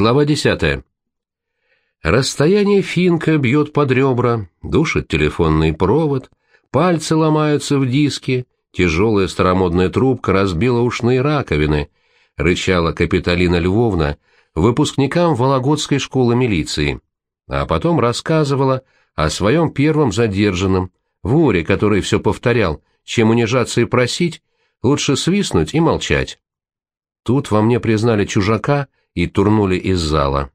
Глава десятая. Расстояние финка бьет под ребра, душит телефонный провод, пальцы ломаются в диске, тяжелая старомодная трубка разбила ушные раковины, рычала Капитолина Львовна выпускникам Вологодской школы милиции, а потом рассказывала о своем первом задержанном, воре, который все повторял, чем унижаться и просить, лучше свистнуть и молчать. Тут во мне признали чужака и турнули из зала.